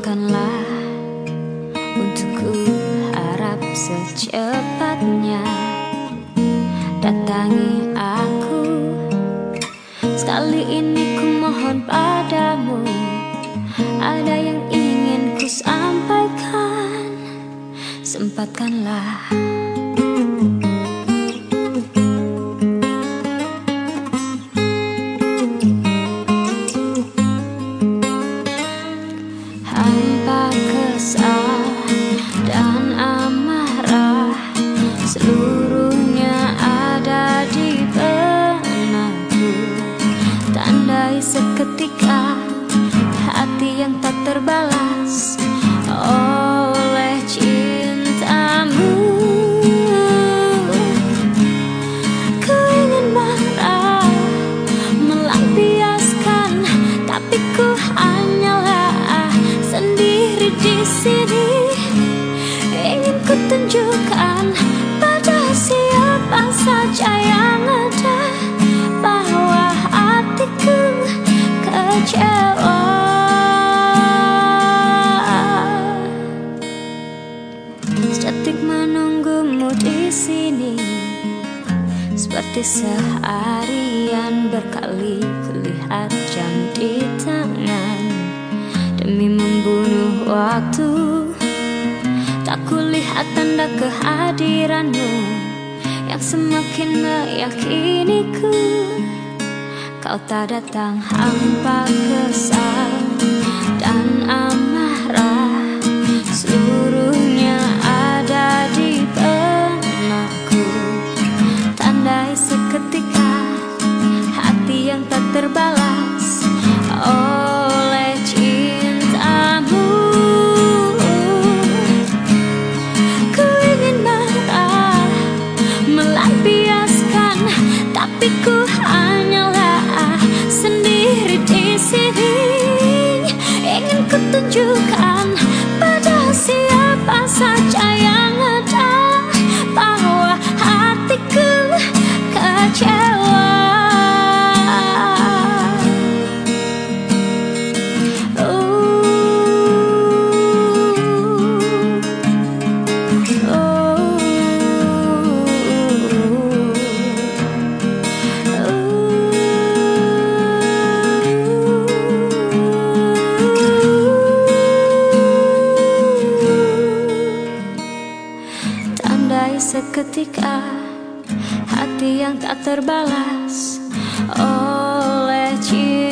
Tuangkanlah untukku harap secepatnya. Datangi aku. Sekali ini ku mohon padamu Ada yang ingin ku sampaikan? Sempatkanlah seketika hati yang tak terbalas oleh cintamu. Ku ingin marah, melampiaskan Tapi ku hanyalah sendiri di sini. Ingin ku tunjukkan pada siapa saja yang Sedetik menunggumu di sini. Seperti seharian berkali kulihat jam di tangan. Demi membunuh waktu Tak kulihat tanda kehadiranmu Yang semakin meyakiniku. Kau tak datang hampa kesal Tapi Seketika. Hati yang tak terbalas oleh cinta